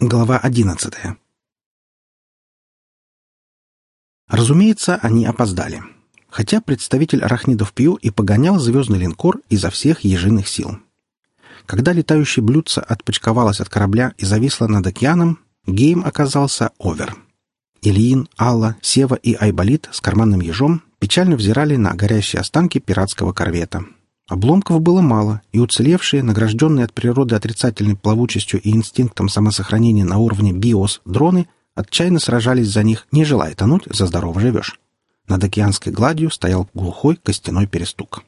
Глава одиннадцатая. Разумеется, они опоздали. Хотя представитель арахнидов Пью и погонял звездный линкор изо всех ежиных сил. Когда летающее блюдце отпочковалось от корабля и зависло над океаном, game оказался over. Ильин, Алла, Сева и Айболит с карманным ежом печально взирали на горящие останки пиратского корвета — Обломков было мало, и уцелевшие, награжденные от природы отрицательной плавучестью и инстинктом самосохранения на уровне BIOS, дроны, отчаянно сражались за них, не желая тонуть, за здорово живешь. Над океанской гладью стоял глухой костяной перестук.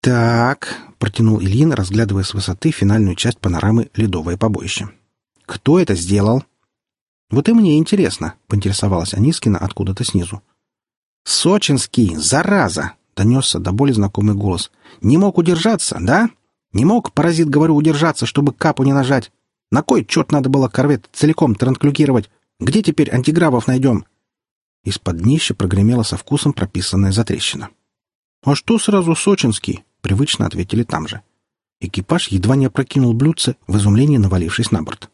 «Так», — протянул Ильин, разглядывая с высоты финальную часть панорамы «Ледовое побоище». «Кто это сделал?» «Вот и мне интересно», — поинтересовалась Анискина откуда-то снизу. «Сочинский, зараза!» — донесся до боли знакомый голос. «Не мог удержаться, да? Не мог, паразит, говорю, удержаться, чтобы капу не нажать. На кой черт надо было корвет целиком транклюкировать? Где теперь антигравов найдем?» Из-под днища прогремела со вкусом прописанная затрещина. «А что сразу сочинский?» — привычно ответили там же. Экипаж едва не опрокинул блюдце, в изумлении навалившись на борт.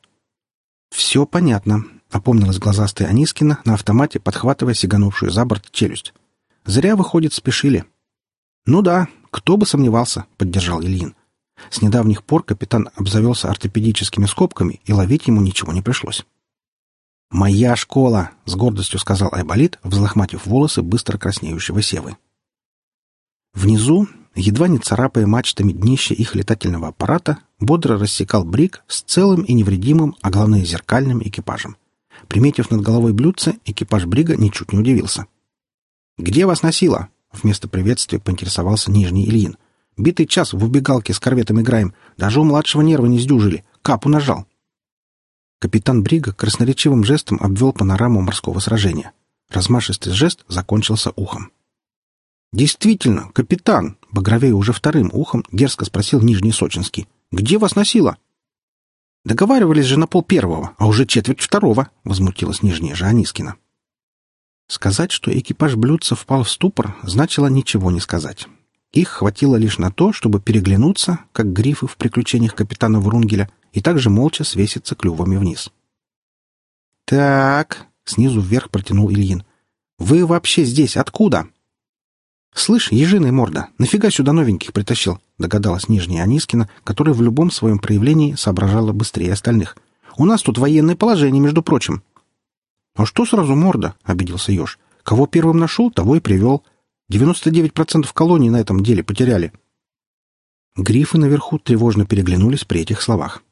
«Все понятно», — опомнилась глазастая Анискина на автомате, подхватывая сиганувшую за борт челюсть. «Зря, выходит, спешили. «Ну да, кто бы сомневался», — поддержал Ильин. С недавних пор капитан обзавелся ортопедическими скобками, и ловить ему ничего не пришлось. «Моя школа!» — с гордостью сказал Айболит, взлохматив волосы быстро краснеющего севы. Внизу, едва не царапая мачтами днища их летательного аппарата, бодро рассекал брик с целым и невредимым, а главное зеркальным экипажем. Приметив над головой блюдце, экипаж брига ничуть не удивился. «Где вас носило?» Вместо приветствия поинтересовался Нижний Ильин. «Битый час в убегалке с корветом играем. Даже у младшего нерва не сдюжили. Капу нажал». Капитан Брига красноречивым жестом обвел панораму морского сражения. Размашистый жест закончился ухом. «Действительно, капитан!» — багровее уже вторым ухом дерзко спросил Нижний Сочинский. «Где вас носило?» «Договаривались же на пол первого, а уже четверть второго», — возмутилась Нижняя Жанискина. Сказать, что экипаж блюдца впал в ступор, значило ничего не сказать. Их хватило лишь на то, чтобы переглянуться, как грифы в приключениях капитана Врунгеля, и также молча свеситься клювами вниз. «Так», — снизу вверх протянул Ильин, — «вы вообще здесь откуда?» «Слышь, ежиная морда, нафига сюда новеньких притащил?» — догадалась Нижняя Анискина, которая в любом своем проявлении соображала быстрее остальных. «У нас тут военное положение, между прочим». «А что сразу морда?» — обиделся еж. «Кого первым нашел, того и привел. Девяносто девять процентов колоний на этом деле потеряли». Грифы наверху тревожно переглянулись при этих словах.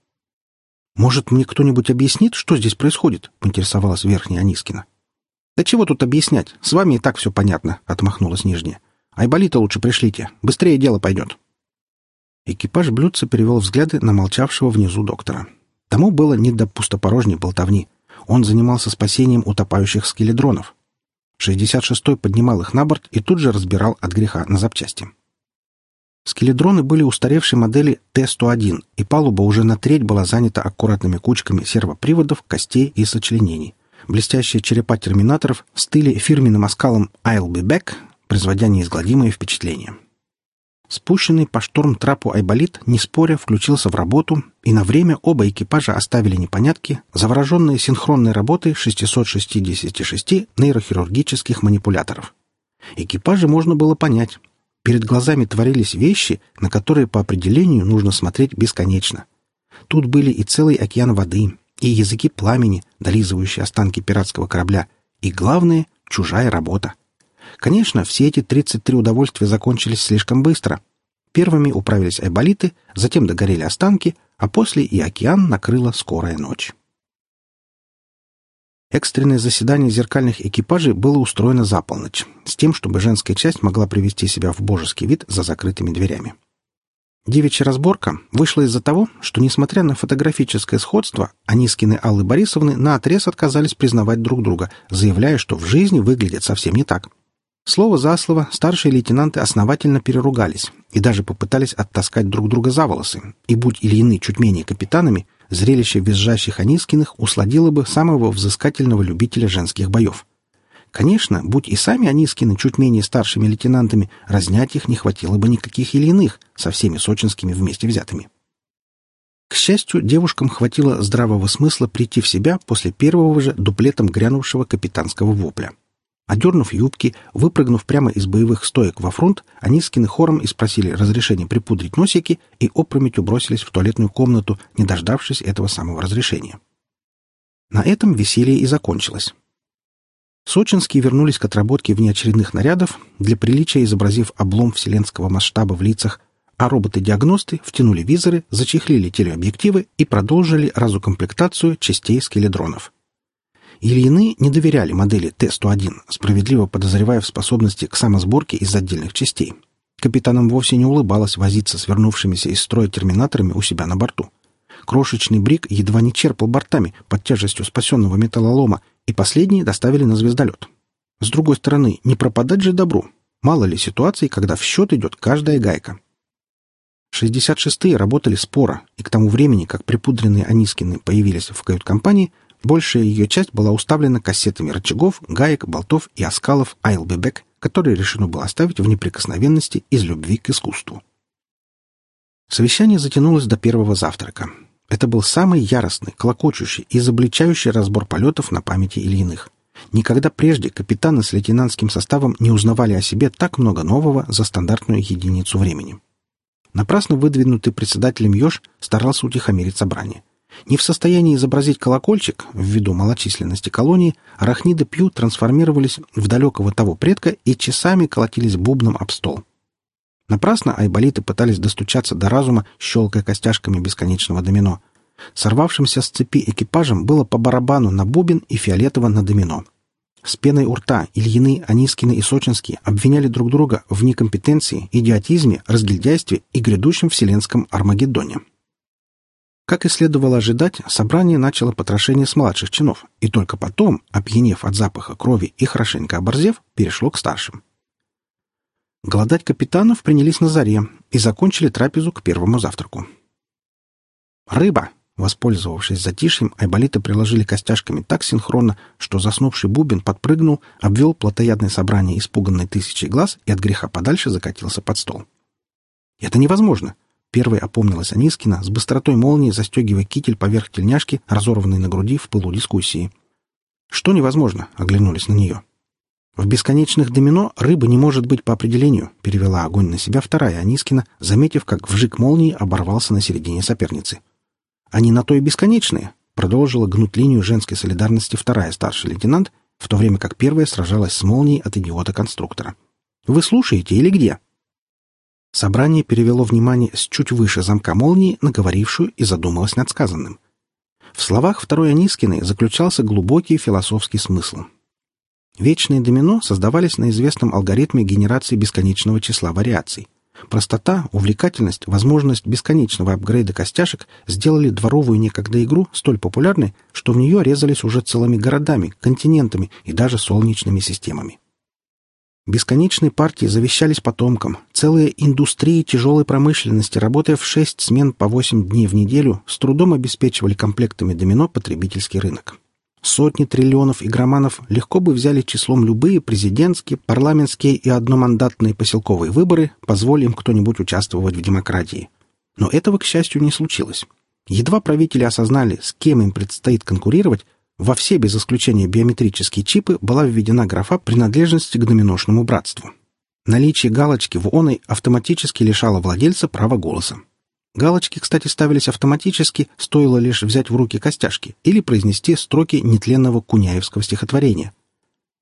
«Может, мне кто-нибудь объяснит, что здесь происходит?» — поинтересовалась Верхняя Анискина. «Да чего тут объяснять? С вами и так все понятно», — отмахнулась Нижняя. «Айболита лучше пришлите. Быстрее дело пойдет». Экипаж блюдца перевел взгляды на молчавшего внизу доктора. Тому было не до пустопорожней болтовни. Он занимался спасением утопающих скеледронов. 66-й поднимал их на борт и тут же разбирал от греха на запчасти. Скеледроны были устаревшей модели Т-101, и палуба уже на треть была занята аккуратными кучками сервоприводов, костей и сочленений. Блестящие черепа терминаторов стыли фирменным оскалом «I'll be back», производя неизгладимое впечатление. Спущенный по шторм-трапу Айболит, не споря, включился в работу, и на время оба экипажа оставили непонятки, завороженные синхронной работой 666 нейрохирургических манипуляторов. Экипажи можно было понять. Перед глазами творились вещи, на которые по определению нужно смотреть бесконечно. Тут были и целый океан воды, и языки пламени, долизывающие останки пиратского корабля, и, главное, чужая работа. Конечно, все эти 33 удовольствия закончились слишком быстро. Первыми управились айболиты, затем догорели останки, а после и океан накрыла скорая ночь. Экстренное заседание зеркальных экипажей было устроено за полночь, с тем, чтобы женская часть могла привести себя в божеский вид за закрытыми дверями. Девичья разборка вышла из-за того, что, несмотря на фотографическое сходство, Анискины Аллы Борисовны наотрез отказались признавать друг друга, заявляя, что в жизни выглядят совсем не так. Слово за слово старшие лейтенанты основательно переругались и даже попытались оттаскать друг друга за волосы, и будь Ильины чуть менее капитанами, зрелище визжащих Анискиных усладило бы самого взыскательного любителя женских боев. Конечно, будь и сами Анискины чуть менее старшими лейтенантами, разнять их не хватило бы никаких Ильиных со всеми сочинскими вместе взятыми. К счастью, девушкам хватило здравого смысла прийти в себя после первого же дуплетом грянувшего капитанского вопля. Одернув юбки, выпрыгнув прямо из боевых стоек во фронт, они с кинохором и спросили разрешения припудрить носики и опрометью бросились в туалетную комнату, не дождавшись этого самого разрешения. На этом веселье и закончилось. Сочинские вернулись к отработке внеочередных нарядов, для приличия изобразив облом вселенского масштаба в лицах, а роботы-диагносты втянули визоры, зачехлили телеобъективы и продолжили разукомплектацию частей скеледронов. Ильины не доверяли модели Т-101, справедливо подозревая в способности к самосборке из отдельных частей. Капитанам вовсе не улыбалось возиться с вернувшимися из строя терминаторами у себя на борту. Крошечный брик едва не черпал бортами под тяжестью спасенного металлолома, и последние доставили на звездолет. С другой стороны, не пропадать же добру. Мало ли ситуаций, когда в счет идет каждая гайка. 66-е работали споро, и к тому времени, как припудренные Анискины появились в кают-компании, большая ее часть была уставлена кассетами рычагов, гаек, болтов и оскалов Айлбебек, которые решено было оставить в неприкосновенности из любви к искусству. Совещание затянулось до первого завтрака. Это был самый яростный, клокочущий и изобличающий разбор полетов на памяти Ильиных. Никогда прежде капитаны с лейтенантским составом не узнавали о себе так много нового за стандартную единицу времени. Напрасно выдвинутый председателем Ёж старался утихомирить собрание. Не в состоянии изобразить колокольчик, ввиду малочисленности колонии, арахниды Пью трансформировались в далекого того предка и часами колотились бубном об стол. Напрасно айболиты пытались достучаться до разума, щелкая костяшками бесконечного домино. Сорвавшимся с цепи экипажем было по барабану на бубен и фиолетово на домино — с пеной у рта Ильины, Анискины и Сочинские обвиняли друг друга в некомпетенции, идиотизме, разгильдяйстве и грядущем вселенском Армагеддоне. Как и следовало ожидать, собрание начало потрошение с младших чинов, и только потом, опьянев от запаха крови и хорошенько оборзев, перешло к старшим. Голодать капитанов принялись на заре и закончили трапезу к первому завтраку. «Рыба!» Воспользовавшись затишьем, айболиты приложили костяшками так синхронно, что заснувший бубен подпрыгнул, обвел плотоядное собрание испуганной тысячи глаз и от греха подальше закатился под стол. «Это невозможно!» Первой опомнилась Анискина, с быстротой молнии застегивая китель поверх тельняшки, разорванной на груди в пылу дискуссии. «Что невозможно?» — оглянулись на нее. «В бесконечных домино рыба не может быть по определению», — перевела огонь на себя вторая Анискина, заметив, как вжик молнии оборвался на середине соперницы. Они на то и бесконечные, продолжила гнуть линию женской солидарности вторая старший лейтенант, в то время как первая сражалась с молнией от идиота-конструктора. «Вы слушаете или где?» Собрание перевело внимание с чуть выше замка молнии на говорившую и задумалось над сказанным. В словах второй Анискиной заключался глубокий философский смысл. Вечные домино создавались на известном алгоритме генерации бесконечного числа вариаций. Простота, увлекательность, возможность бесконечного апгрейда костяшек сделали дворовую некогда игру столь популярной, что в нее резались уже целыми городами, континентами и даже солнечными системами. Бесконечные партии завещались потомкам. Целые индустрии тяжелой промышленности, работая в шесть смен по восемь дней в неделю, с трудом обеспечивали комплектами домино потребительский рынок. Сотни триллионов игроманов легко бы взяли числом любые президентские, парламентские и одномандатные поселковые выборы, позволив им кто-нибудь участвовать в демократии. Но этого, к счастью, не случилось. Едва правители осознали, с кем им предстоит конкурировать, во все без исключения биометрические чипы была введена графа принадлежности к доминошному братству. Наличие галочки в оной автоматически лишало владельца права голоса. Галочки, кстати, ставились автоматически, стоило лишь взять в руки костяшки или произнести строки нетленного куняевского стихотворения.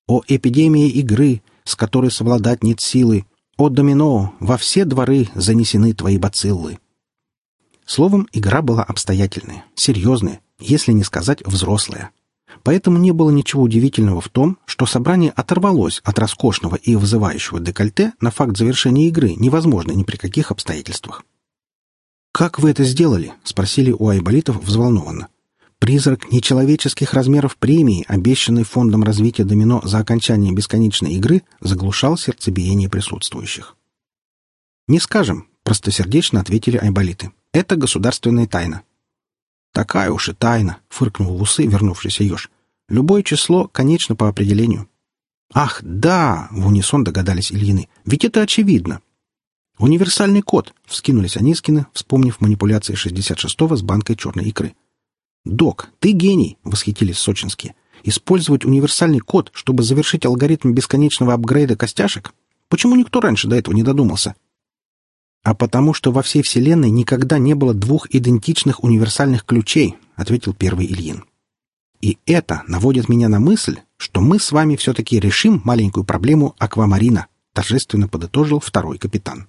«О эпидемии игры, с которой совладать нет силы! О домино, во все дворы занесены твои бациллы!» Словом, игра была обстоятельная, серьезная, если не сказать взрослая. Поэтому не было ничего удивительного в том, что собрание оторвалось от роскошного и вызывающего декольте на факт завершения игры невозможно ни при каких обстоятельствах. «Как вы это сделали?» — спросили у айболитов взволнованно. Призрак нечеловеческих размеров премии, обещанный Фондом развития домино за окончание бесконечной игры, заглушал сердцебиение присутствующих. «Не скажем», — простосердечно ответили айболиты. «Это государственная тайна». «Такая уж и тайна», — фыркнул в усы вернувшийся еж. «Любое число конечно по определению». «Ах, да!» — в унисон догадались Ильины. «Ведь это очевидно. «Универсальный код!» — вскинулись Анискины, вспомнив манипуляции 66-го с банкой черной икры. «Док, ты гений!» — восхитились сочинские. «Использовать универсальный код, чтобы завершить алгоритм бесконечного апгрейда костяшек? Почему никто раньше до этого не додумался?» «А потому что во всей Вселенной никогда не было двух идентичных универсальных ключей», — ответил первый Ильин. «И это наводит меня на мысль, что мы с вами все-таки решим маленькую проблему аквамарина», — торжественно подытожил второй капитан.